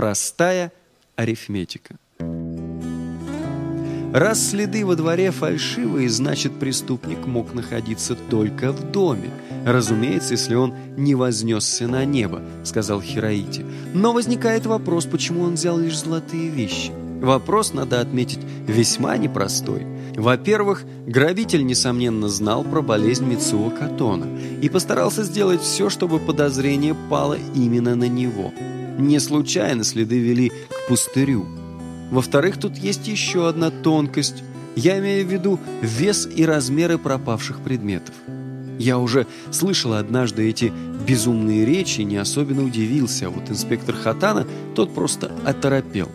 Простая арифметика. Раз следы во дворе фальшивые, значит преступник мог находиться только в доме. Разумеется, если он не вознесся на небо, сказал Хираити. Но возникает вопрос, почему он взял лишь золотые вещи. Вопрос, надо отметить, весьма непростой. Во-первых, грабитель, несомненно, знал про болезнь Мицуо Катона и постарался сделать все, чтобы подозрение пало именно на него. Не случайно следы вели к пустырю. Во-вторых, тут есть еще одна тонкость. Я имею в виду вес и размеры пропавших предметов. Я уже слышал однажды эти безумные речи и не особенно удивился, а вот инспектор Хатана, тот просто оторопел.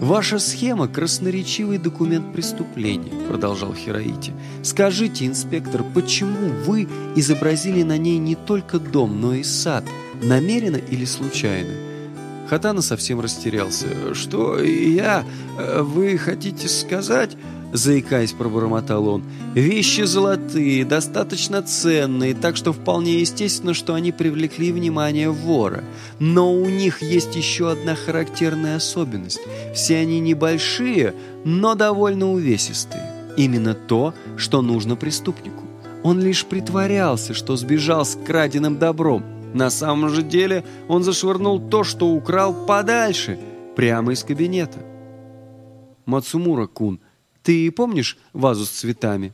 «Ваша схема – красноречивый документ преступления», – продолжал Хираити. «Скажите, инспектор, почему вы изобразили на ней не только дом, но и сад? Намеренно или случайно?» Хатана совсем растерялся. «Что я? Вы хотите сказать?» Заикаясь, пробормотал он. «Вещи золотые, достаточно ценные, так что вполне естественно, что они привлекли внимание вора. Но у них есть еще одна характерная особенность. Все они небольшие, но довольно увесистые. Именно то, что нужно преступнику. Он лишь притворялся, что сбежал с краденым добром. На самом же деле он зашвырнул то, что украл, подальше, прямо из кабинета. Мацумура-кун, ты помнишь вазу с цветами?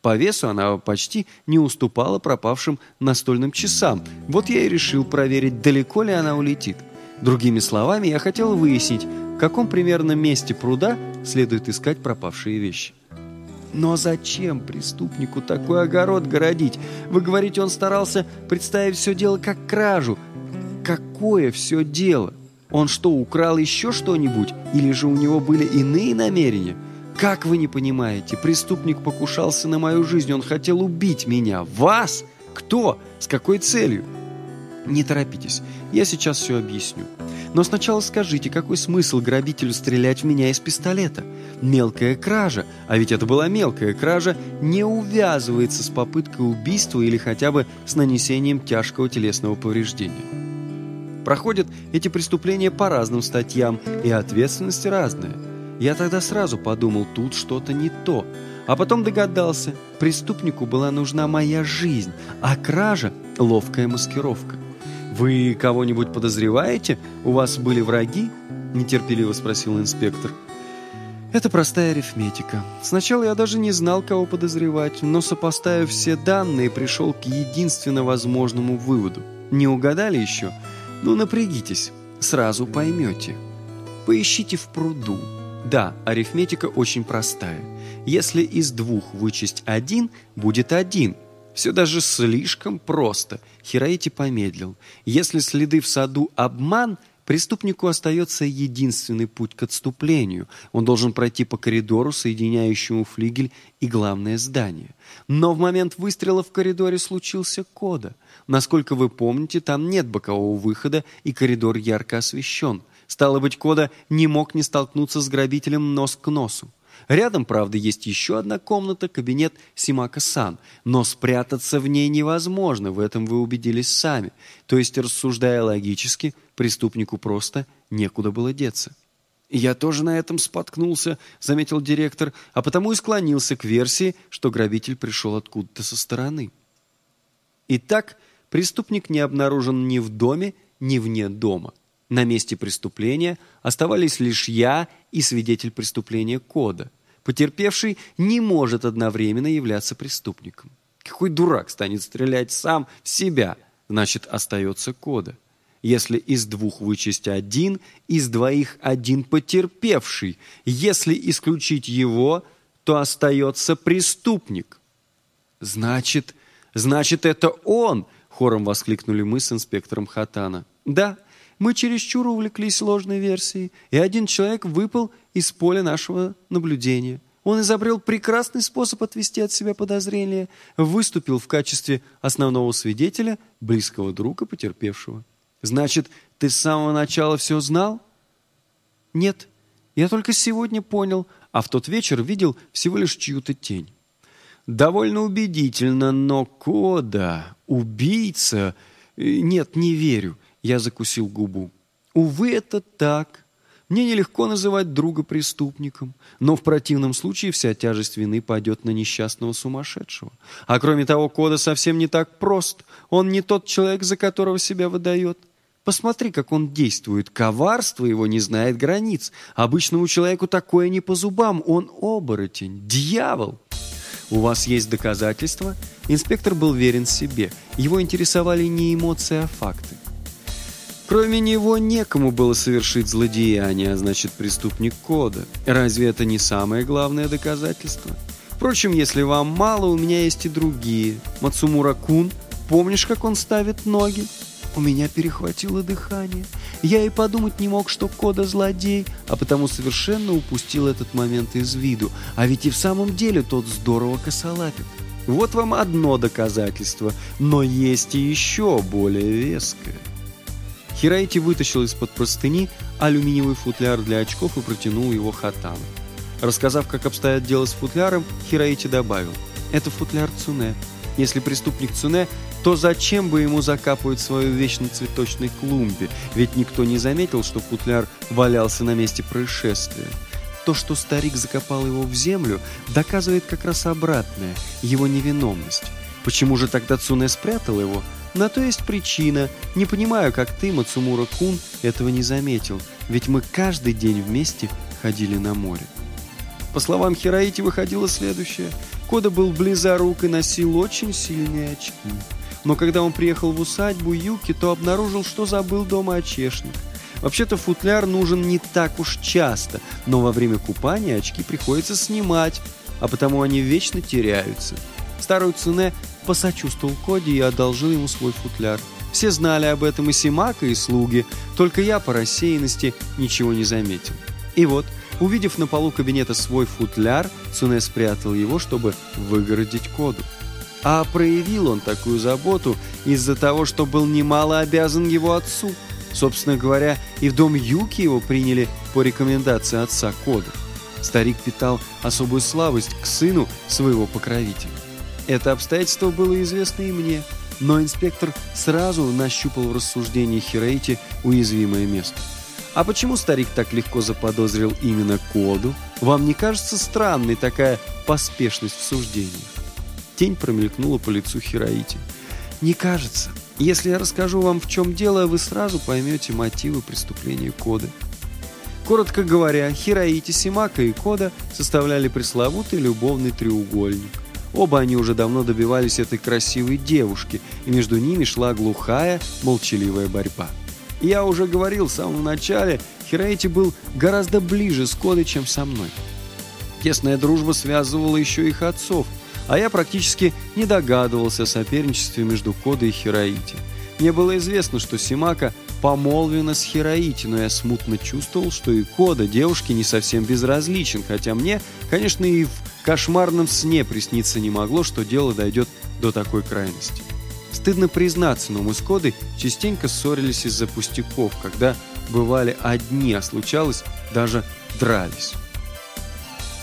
По весу она почти не уступала пропавшим настольным часам. Вот я и решил проверить, далеко ли она улетит. Другими словами, я хотел выяснить, в каком примерно месте пруда следует искать пропавшие вещи. Но зачем преступнику такой огород городить? Вы говорите, он старался представить все дело как кражу. Какое все дело? Он что, украл еще что-нибудь? Или же у него были иные намерения? Как вы не понимаете? Преступник покушался на мою жизнь. Он хотел убить меня. Вас? Кто? С какой целью? Не торопитесь. Я сейчас все объясню. Но сначала скажите, какой смысл грабителю стрелять в меня из пистолета? Мелкая кража, а ведь это была мелкая кража, не увязывается с попыткой убийства или хотя бы с нанесением тяжкого телесного повреждения. Проходят эти преступления по разным статьям, и ответственность разная. Я тогда сразу подумал, тут что-то не то. А потом догадался, преступнику была нужна моя жизнь, а кража – ловкая маскировка. «Вы кого-нибудь подозреваете? У вас были враги?» – нетерпеливо спросил инспектор. Это простая арифметика. Сначала я даже не знал, кого подозревать, но, сопоставив все данные, пришел к единственно возможному выводу. Не угадали еще? Ну, напрягитесь, сразу поймете. Поищите в пруду. Да, арифметика очень простая. Если из двух вычесть один, будет один – все даже слишком просто. Хираити помедлил. Если следы в саду обман, преступнику остается единственный путь к отступлению. Он должен пройти по коридору, соединяющему флигель и главное здание. Но в момент выстрела в коридоре случился кода. Насколько вы помните, там нет бокового выхода, и коридор ярко освещен. Стало быть, кода не мог не столкнуться с грабителем нос к носу. Рядом, правда, есть еще одна комната, кабинет Симака-сан, но спрятаться в ней невозможно, в этом вы убедились сами. То есть, рассуждая логически, преступнику просто некуда было деться. «Я тоже на этом споткнулся», — заметил директор, а потому и склонился к версии, что грабитель пришел откуда-то со стороны. Итак, преступник не обнаружен ни в доме, ни вне дома. На месте преступления оставались лишь я и свидетель преступления Кода. Потерпевший не может одновременно являться преступником. Какой дурак станет стрелять сам в себя? Значит, остается Кода. Если из двух вычесть один, из двоих один потерпевший. Если исключить его, то остается преступник. Значит, значит, это он, хором воскликнули мы с инспектором Хатана. Да, мы чересчур увлеклись ложной версией, и один человек выпал из поля нашего наблюдения. Он изобрел прекрасный способ отвести от себя подозрения, выступил в качестве основного свидетеля, близкого друга потерпевшего. Значит, ты с самого начала все знал? Нет, я только сегодня понял, а в тот вечер видел всего лишь чью-то тень. Довольно убедительно, но Кода, убийца... Нет, не верю. Я закусил губу. Увы, это так. Мне нелегко называть друга преступником, но в противном случае вся тяжесть вины пойдет на несчастного сумасшедшего. А кроме того, Кода совсем не так прост. Он не тот человек, за которого себя выдает. Посмотри, как он действует. Коварство его не знает границ. Обычному человеку такое не по зубам. Он оборотень, дьявол. У вас есть доказательства? Инспектор был верен себе. Его интересовали не эмоции, а факты. Кроме него некому было совершить злодеяние, а значит преступник кода. Разве это не самое главное доказательство? Впрочем, если вам мало, у меня есть и другие. Мацумура Кун, помнишь, как он ставит ноги? У меня перехватило дыхание. Я и подумать не мог, что Кода злодей, а потому совершенно упустил этот момент из виду. А ведь и в самом деле тот здорово косолапит. Вот вам одно доказательство, но есть и еще более веское. Хираити вытащил из-под простыни алюминиевый футляр для очков и протянул его Хатану. Рассказав, как обстоят дела с футляром, Хираити добавил. «Это футляр Цуне. Если преступник Цуне, то зачем бы ему закапывать свою вещь на цветочной клумбе? Ведь никто не заметил, что футляр валялся на месте происшествия. То, что старик закопал его в землю, доказывает как раз обратное – его невиновность. Почему же тогда Цуне спрятал его – на то есть причина. Не понимаю, как ты, Мацумура-кун, этого не заметил, ведь мы каждый день вместе ходили на море. По словам Хираити, выходило следующее. Кода был близорук и носил очень сильные очки. Но когда он приехал в усадьбу Юки, то обнаружил, что забыл дома очешник. Вообще-то футляр нужен не так уж часто, но во время купания очки приходится снимать, а потому они вечно теряются. Старую Цуне посочувствовал Коди и одолжил ему свой футляр. Все знали об этом и Симака, и слуги, только я по рассеянности ничего не заметил. И вот, увидев на полу кабинета свой футляр, Цуне спрятал его, чтобы выгородить Коду. А проявил он такую заботу из-за того, что был немало обязан его отцу. Собственно говоря, и в дом Юки его приняли по рекомендации отца Кода. Старик питал особую слабость к сыну своего покровителя. Это обстоятельство было известно и мне, но инспектор сразу нащупал в рассуждении Хирейти уязвимое место. А почему старик так легко заподозрил именно Коду? Вам не кажется странной такая поспешность в суждении? Тень промелькнула по лицу Хираити. Не кажется. Если я расскажу вам, в чем дело, вы сразу поймете мотивы преступления Коды. Коротко говоря, Хираити, Симака и Кода составляли пресловутый любовный треугольник. Оба они уже давно добивались этой красивой девушки, и между ними шла глухая, молчаливая борьба. Я уже говорил в самом начале, Хираити был гораздо ближе с Кодой, чем со мной. Тесная дружба связывала еще их отцов, а я практически не догадывался о соперничестве между Кодой и Хираити. Мне было известно, что Симака помолвена с Хираити, но я смутно чувствовал, что и Кода девушке не совсем безразличен, хотя мне, конечно, и в кошмарном сне присниться не могло, что дело дойдет до такой крайности. Стыдно признаться, но мы с Кодой частенько ссорились из-за пустяков, когда бывали одни, а случалось, даже дрались.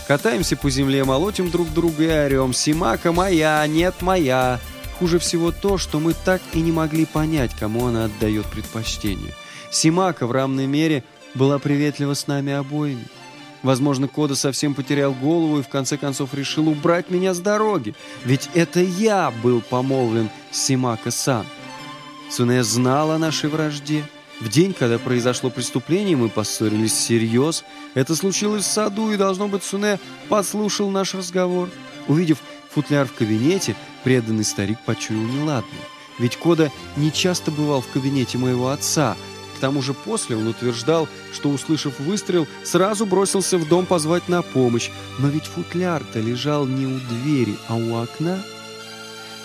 Катаемся по земле, молотим друг друга и орем «Симака моя, нет моя!» Хуже всего то, что мы так и не могли понять, кому она отдает предпочтение. Симака в равной мере была приветлива с нами обоими. Возможно, Кода совсем потерял голову и в конце концов решил убрать меня с дороги. Ведь это я был помолвлен с Симака-сан. Цуне знал о нашей вражде. В день, когда произошло преступление, мы поссорились всерьез. Это случилось в саду, и, должно быть, Цуне подслушал наш разговор. Увидев футляр в кабинете, преданный старик почуял неладное. Ведь Кода не часто бывал в кабинете моего отца – тому же после он утверждал, что, услышав выстрел, сразу бросился в дом позвать на помощь. Но ведь футляр-то лежал не у двери, а у окна.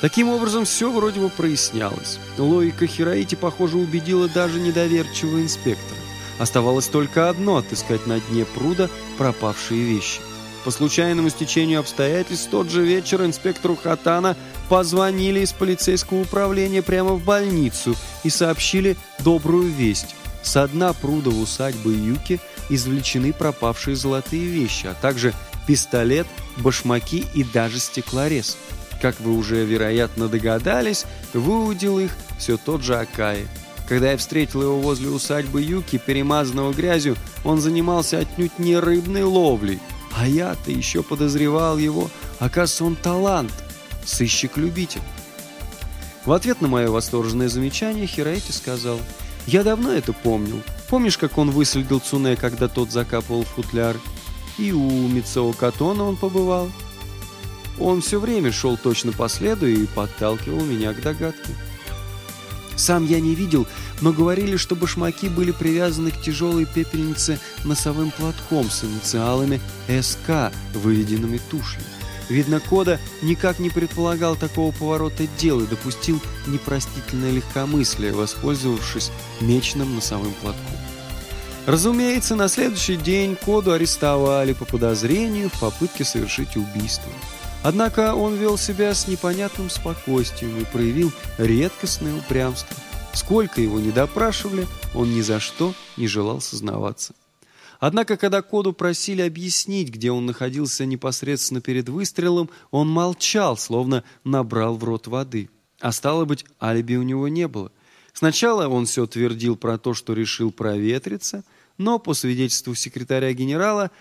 Таким образом, все вроде бы прояснялось. Логика Хираити, похоже, убедила даже недоверчивого инспектора. Оставалось только одно — отыскать на дне пруда пропавшие вещи. По случайному стечению обстоятельств, тот же вечер инспектору Хатана позвонили из полицейского управления прямо в больницу и сообщили добрую весть. Со дна пруда в усадьбы Юки извлечены пропавшие золотые вещи, а также пистолет, башмаки и даже стеклорез. Как вы уже, вероятно, догадались, выудил их все тот же Акаи. Когда я встретил его возле усадьбы Юки, перемазанного грязью, он занимался отнюдь не рыбной ловлей. А я-то еще подозревал его. Оказывается, он талант, сыщик-любитель. В ответ на мое восторженное замечание Хираэти сказал, «Я давно это помнил. Помнишь, как он выследил Цуне, когда тот закапывал футляр? И у Мицео Катона он побывал. Он все время шел точно по следу и подталкивал меня к догадке. Сам я не видел, но говорили, что башмаки были привязаны к тяжелой пепельнице носовым платком с инициалами «СК», выведенными тушью. Видно, Кода никак не предполагал такого поворота дел и допустил непростительное легкомыслие, воспользовавшись мечным носовым платком. Разумеется, на следующий день Коду арестовали по подозрению в попытке совершить убийство. Однако он вел себя с непонятным спокойствием и проявил редкостное упрямство. Сколько его не допрашивали, он ни за что не желал сознаваться. Однако, когда Коду просили объяснить, где он находился непосредственно перед выстрелом, он молчал, словно набрал в рот воды. А стало быть, алиби у него не было. Сначала он все твердил про то, что решил проветриться, но по свидетельству секретаря генерала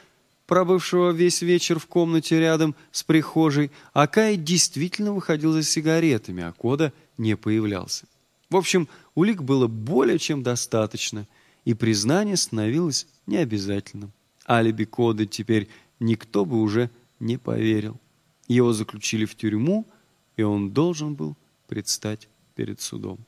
пробывшего весь вечер в комнате рядом с прихожей, Акай действительно выходил за сигаретами, а Кода не появлялся. В общем, улик было более чем достаточно, и признание становилось необязательным. Алиби Коды теперь никто бы уже не поверил. Его заключили в тюрьму, и он должен был предстать перед судом.